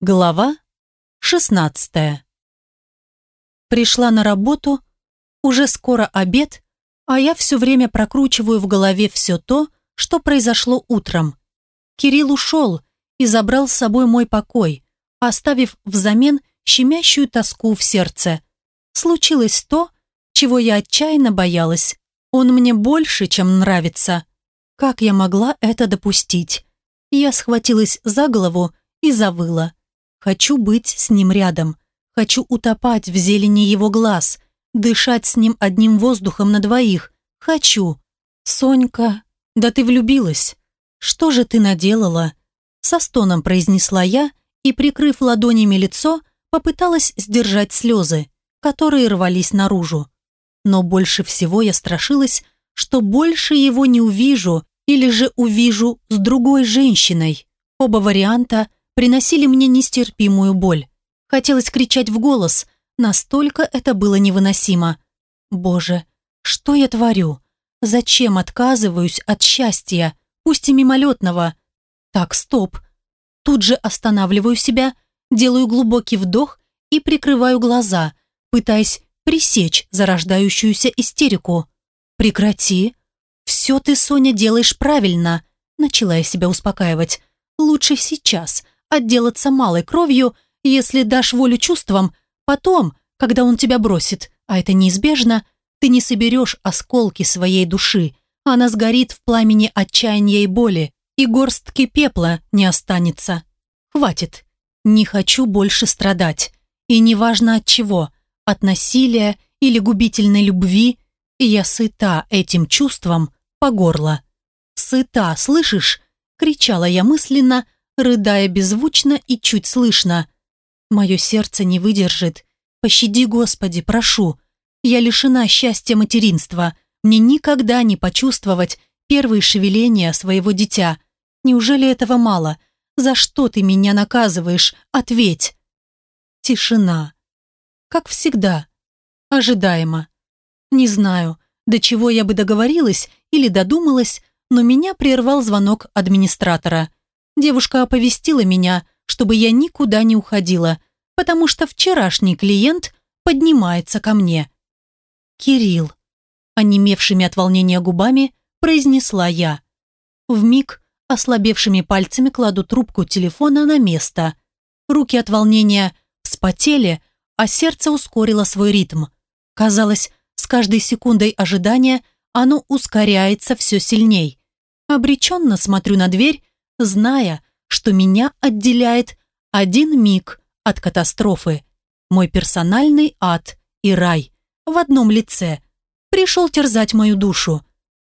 Глава 16 Пришла на работу, уже скоро обед, а я все время прокручиваю в голове все то, что произошло утром. Кирилл ушел и забрал с собой мой покой, оставив взамен щемящую тоску в сердце. Случилось то, чего я отчаянно боялась. Он мне больше, чем нравится. Как я могла это допустить? Я схватилась за голову и завыла. Хочу быть с ним рядом. Хочу утопать в зелени его глаз, дышать с ним одним воздухом на двоих. Хочу. Сонька, да ты влюбилась. Что же ты наделала? Со стоном произнесла я и, прикрыв ладонями лицо, попыталась сдержать слезы, которые рвались наружу. Но больше всего я страшилась, что больше его не увижу или же увижу с другой женщиной. Оба варианта – приносили мне нестерпимую боль. Хотелось кричать в голос, настолько это было невыносимо. Боже, что я творю? Зачем отказываюсь от счастья, пусть и мимолетного? Так, стоп. Тут же останавливаю себя, делаю глубокий вдох и прикрываю глаза, пытаясь пресечь зарождающуюся истерику. «Прекрати. Все ты, Соня, делаешь правильно», начала я себя успокаивать. «Лучше сейчас, отделаться малой кровью, если дашь волю чувствам, потом, когда он тебя бросит, а это неизбежно, ты не соберешь осколки своей души, она сгорит в пламени отчаяния и боли, и горстки пепла не останется. Хватит. Не хочу больше страдать. И неважно от чего, от насилия или губительной любви, я сыта этим чувством по горло. «Сыта, слышишь?» – кричала я мысленно – рыдая беззвучно и чуть слышно. «Мое сердце не выдержит. Пощади, Господи, прошу. Я лишена счастья материнства. Мне никогда не почувствовать первые шевеления своего дитя. Неужели этого мало? За что ты меня наказываешь? Ответь!» Тишина. Как всегда. Ожидаемо. Не знаю, до чего я бы договорилась или додумалась, но меня прервал звонок администратора – Девушка оповестила меня, чтобы я никуда не уходила, потому что вчерашний клиент поднимается ко мне. «Кирилл», – онемевшими от волнения губами, произнесла я. Вмиг ослабевшими пальцами кладу трубку телефона на место. Руки от волнения вспотели, а сердце ускорило свой ритм. Казалось, с каждой секундой ожидания оно ускоряется все сильней. Обреченно смотрю на дверь зная, что меня отделяет один миг от катастрофы. Мой персональный ад и рай в одном лице пришел терзать мою душу.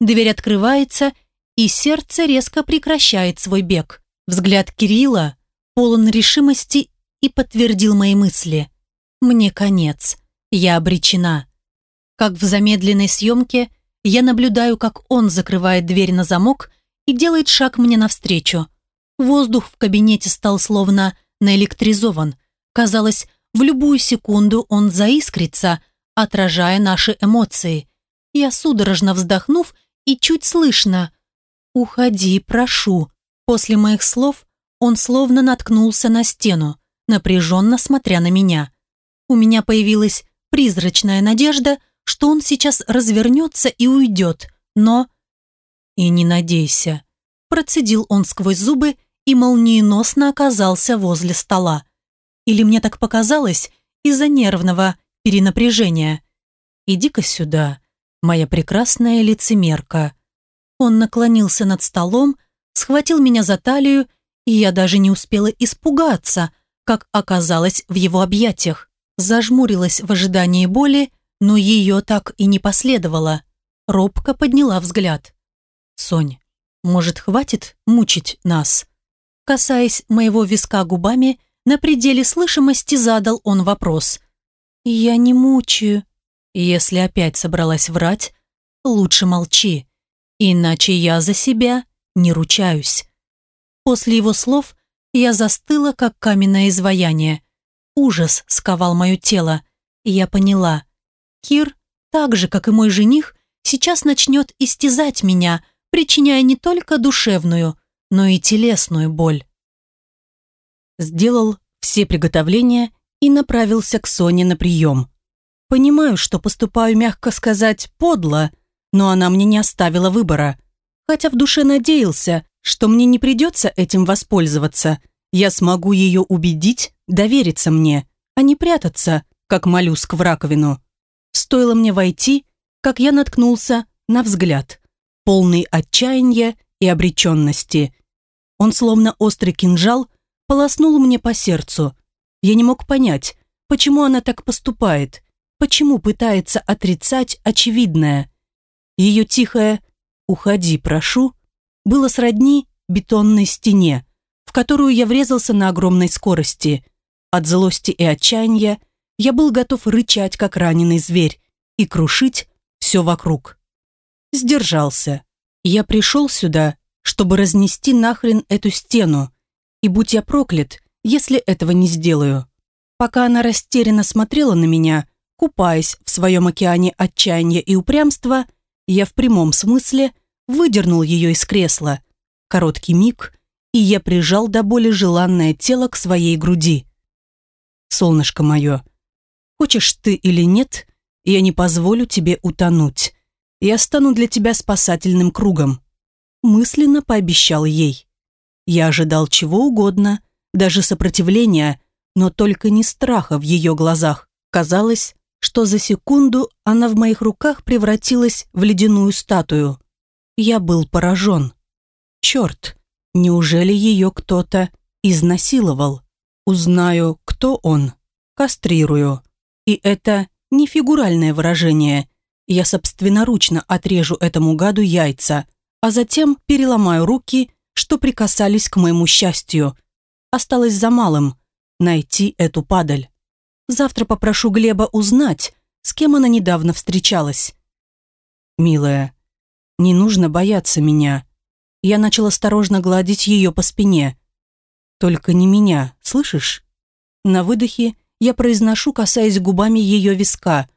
Дверь открывается, и сердце резко прекращает свой бег. Взгляд Кирилла полон решимости и подтвердил мои мысли. Мне конец. Я обречена. Как в замедленной съемке, я наблюдаю, как он закрывает дверь на замок и делает шаг мне навстречу. Воздух в кабинете стал словно наэлектризован. Казалось, в любую секунду он заискрится, отражая наши эмоции. Я судорожно вздохнув и чуть слышно «Уходи, прошу». После моих слов он словно наткнулся на стену, напряженно смотря на меня. У меня появилась призрачная надежда, что он сейчас развернется и уйдет, но «И не надейся», – процедил он сквозь зубы и молниеносно оказался возле стола. Или мне так показалось из-за нервного перенапряжения. «Иди-ка сюда, моя прекрасная лицемерка». Он наклонился над столом, схватил меня за талию, и я даже не успела испугаться, как оказалось в его объятиях. Зажмурилась в ожидании боли, но ее так и не последовало. Робко подняла взгляд. «Сонь, может, хватит мучить нас?» Касаясь моего виска губами, на пределе слышимости задал он вопрос. «Я не мучаю». «Если опять собралась врать, лучше молчи, иначе я за себя не ручаюсь». После его слов я застыла, как каменное изваяние. Ужас сковал мое тело, и я поняла. Кир, так же, как и мой жених, сейчас начнет истязать меня, причиняя не только душевную, но и телесную боль. Сделал все приготовления и направился к Соне на прием. Понимаю, что поступаю, мягко сказать, подло, но она мне не оставила выбора. Хотя в душе надеялся, что мне не придется этим воспользоваться. Я смогу ее убедить довериться мне, а не прятаться, как моллюск в раковину. Стоило мне войти, как я наткнулся на взгляд, полный отчаяния и обреченности. Он, словно острый кинжал, полоснул мне по сердцу. Я не мог понять, почему она так поступает, почему пытается отрицать очевидное. Ее тихое «Уходи, прошу» было сродни бетонной стене, в которую я врезался на огромной скорости. От злости и отчаяния я был готов рычать, как раненый зверь, и крушить все вокруг. Сдержался. Я пришел сюда, чтобы разнести нахрен эту стену, и будь я проклят, если этого не сделаю. Пока она растерянно смотрела на меня, купаясь в своем океане отчаяния и упрямства, я в прямом смысле выдернул ее из кресла. Короткий миг, и я прижал до боли желанное тело к своей груди. «Солнышко мое, хочешь ты или нет, я не позволю тебе утонуть. Я стану для тебя спасательным кругом», мысленно пообещал ей. Я ожидал чего угодно, даже сопротивления, но только не страха в ее глазах. Казалось, что за секунду она в моих руках превратилась в ледяную статую. Я был поражен. Черт, неужели ее кто-то изнасиловал? Узнаю, кто он, кастрирую. И это не фигуральное выражение. Я собственноручно отрежу этому гаду яйца, а затем переломаю руки, что прикасались к моему счастью. Осталось за малым – найти эту падаль. Завтра попрошу Глеба узнать, с кем она недавно встречалась. «Милая, не нужно бояться меня». Я начал осторожно гладить ее по спине. «Только не меня, слышишь?» На выдохе я произношу, касаясь губами ее виска,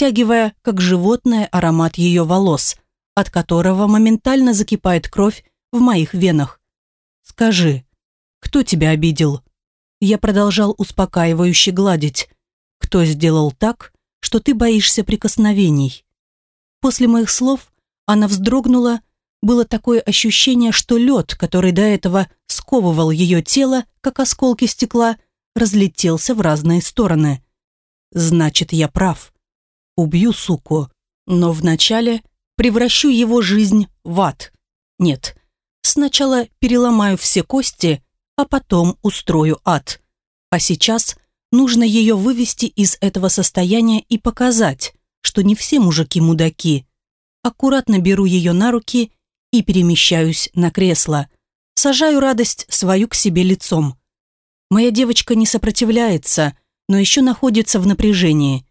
втягивая, как животное, аромат ее волос, от которого моментально закипает кровь в моих венах. «Скажи, кто тебя обидел?» Я продолжал успокаивающе гладить. «Кто сделал так, что ты боишься прикосновений?» После моих слов она вздрогнула, было такое ощущение, что лед, который до этого сковывал ее тело, как осколки стекла, разлетелся в разные стороны. Значит, я прав. Убью суку, но вначале превращу его жизнь в ад. Нет, сначала переломаю все кости, а потом устрою ад. А сейчас нужно ее вывести из этого состояния и показать, что не все мужики мудаки. Аккуратно беру ее на руки и перемещаюсь на кресло. Сажаю радость свою к себе лицом. Моя девочка не сопротивляется, но еще находится в напряжении.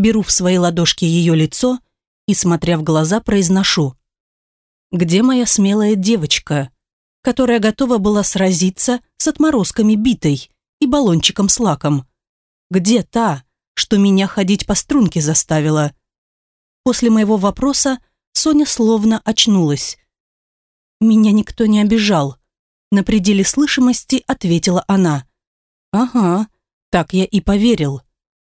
Беру в свои ладошки ее лицо и, смотря в глаза, произношу. «Где моя смелая девочка, которая готова была сразиться с отморозками битой и баллончиком с лаком? Где та, что меня ходить по струнке заставила?» После моего вопроса Соня словно очнулась. «Меня никто не обижал», — на пределе слышимости ответила она. «Ага, так я и поверил.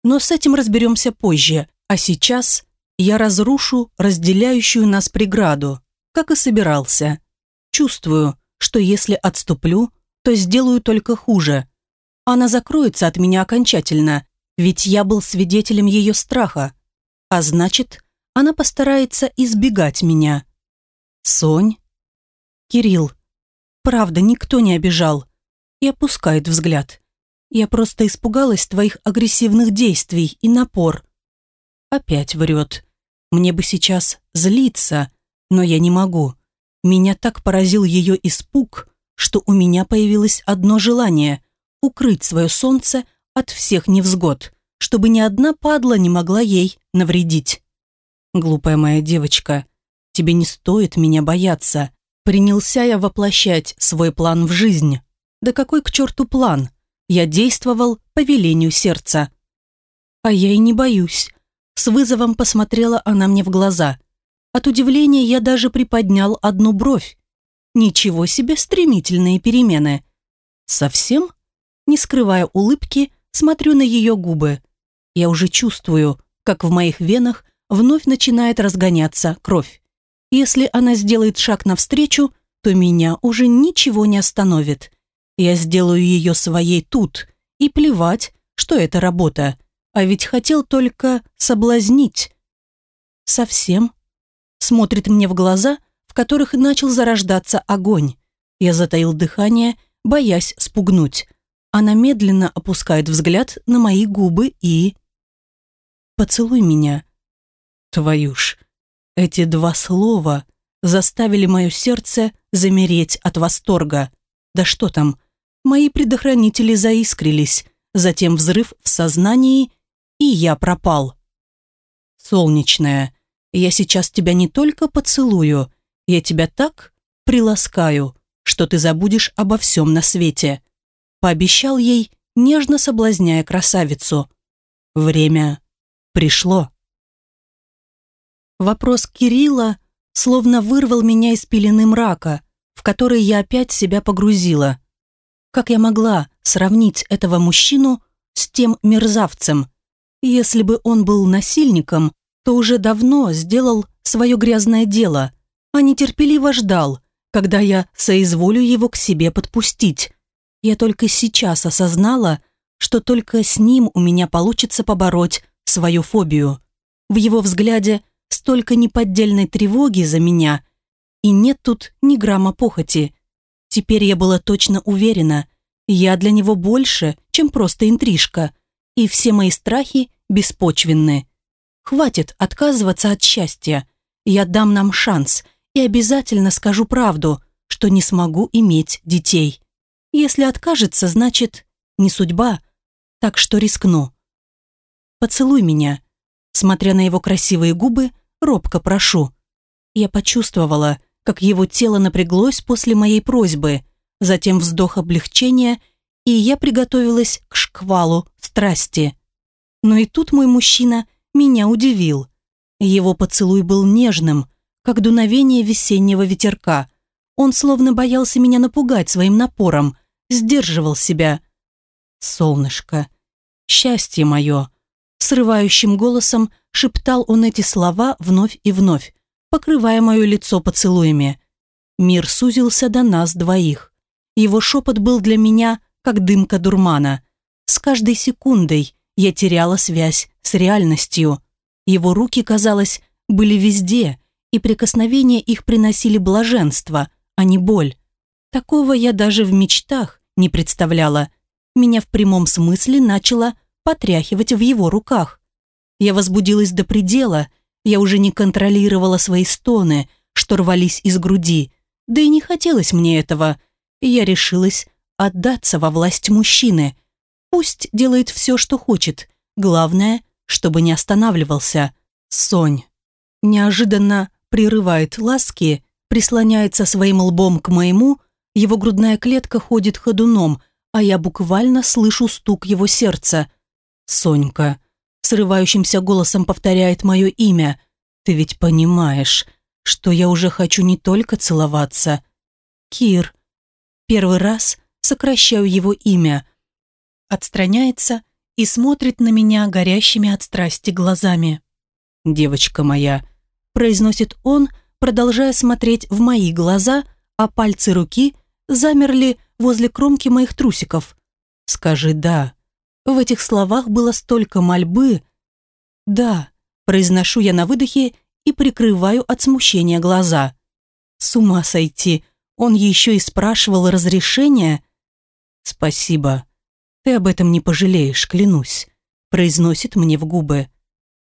Но с этим разберемся позже, а сейчас я разрушу разделяющую нас преграду, как и собирался. Чувствую, что если отступлю, то сделаю только хуже. Она закроется от меня окончательно, ведь я был свидетелем ее страха. А значит, она постарается избегать меня. Сонь? Кирилл. Правда, никто не обижал. И опускает взгляд. Я просто испугалась твоих агрессивных действий и напор. Опять врет. Мне бы сейчас злиться, но я не могу. Меня так поразил ее испуг, что у меня появилось одно желание – укрыть свое солнце от всех невзгод, чтобы ни одна падла не могла ей навредить. Глупая моя девочка, тебе не стоит меня бояться. Принялся я воплощать свой план в жизнь. Да какой к черту план? Я действовал по велению сердца. А я и не боюсь. С вызовом посмотрела она мне в глаза. От удивления я даже приподнял одну бровь. Ничего себе стремительные перемены. Совсем? не скрывая улыбки, смотрю на ее губы. Я уже чувствую, как в моих венах вновь начинает разгоняться кровь. Если она сделает шаг навстречу, то меня уже ничего не остановит. Я сделаю ее своей тут, и плевать, что это работа. А ведь хотел только соблазнить. Совсем. Смотрит мне в глаза, в которых начал зарождаться огонь. Я затаил дыхание, боясь спугнуть. Она медленно опускает взгляд на мои губы и... «Поцелуй меня». Твою ж, эти два слова заставили мое сердце замереть от восторга. Да что там, мои предохранители заискрились, затем взрыв в сознании, и я пропал. Солнечная, я сейчас тебя не только поцелую, я тебя так приласкаю, что ты забудешь обо всем на свете. Пообещал ей, нежно соблазняя красавицу. Время пришло. Вопрос Кирилла словно вырвал меня из пелены мрака, в который я опять себя погрузила. Как я могла сравнить этого мужчину с тем мерзавцем? Если бы он был насильником, то уже давно сделал свое грязное дело, а нетерпеливо ждал, когда я соизволю его к себе подпустить. Я только сейчас осознала, что только с ним у меня получится побороть свою фобию. В его взгляде столько неподдельной тревоги за меня, и нет тут ни грамма похоти. Теперь я была точно уверена, я для него больше, чем просто интрижка, и все мои страхи беспочвенны. Хватит отказываться от счастья. Я дам нам шанс и обязательно скажу правду, что не смогу иметь детей. Если откажется, значит, не судьба, так что рискну. Поцелуй меня. Смотря на его красивые губы, робко прошу. Я почувствовала, как его тело напряглось после моей просьбы, затем вздох облегчения, и я приготовилась к шквалу страсти. Но и тут мой мужчина меня удивил. Его поцелуй был нежным, как дуновение весеннего ветерка. Он словно боялся меня напугать своим напором, сдерживал себя. «Солнышко, счастье мое!» Срывающим голосом шептал он эти слова вновь и вновь, покрывая мое лицо поцелуями. Мир сузился до нас двоих. Его шепот был для меня, как дымка дурмана. С каждой секундой я теряла связь с реальностью. Его руки, казалось, были везде, и прикосновения их приносили блаженство, а не боль. Такого я даже в мечтах не представляла. Меня в прямом смысле начало потряхивать в его руках. Я возбудилась до предела, я уже не контролировала свои стоны, что рвались из груди, да и не хотелось мне этого. Я решилась отдаться во власть мужчины. Пусть делает все, что хочет. Главное, чтобы не останавливался. Сонь. Неожиданно прерывает ласки, прислоняется своим лбом к моему, его грудная клетка ходит ходуном, а я буквально слышу стук его сердца. «Сонька, срывающимся голосом повторяет мое имя. «Ты ведь понимаешь, что я уже хочу не только целоваться. Кир. Первый раз сокращаю его имя. Отстраняется и смотрит на меня горящими от страсти глазами. «Девочка моя», – произносит он, продолжая смотреть в мои глаза, а пальцы руки замерли возле кромки моих трусиков. «Скажи «да», в этих словах было столько мольбы. «Да», – произношу я на выдохе и прикрываю от смущения глаза. С ума сойти, он еще и спрашивал разрешения. «Спасибо, ты об этом не пожалеешь, клянусь», – произносит мне в губы.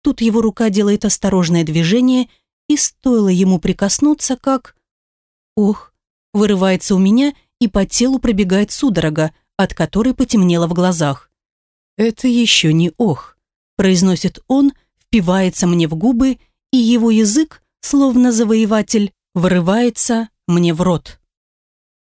Тут его рука делает осторожное движение, и стоило ему прикоснуться, как... Ох, вырывается у меня, и по телу пробегает судорога, от которой потемнело в глазах. «Это еще не ох», – произносит он, впивается мне в губы, и его язык, словно завоеватель, вырывается мне в рот.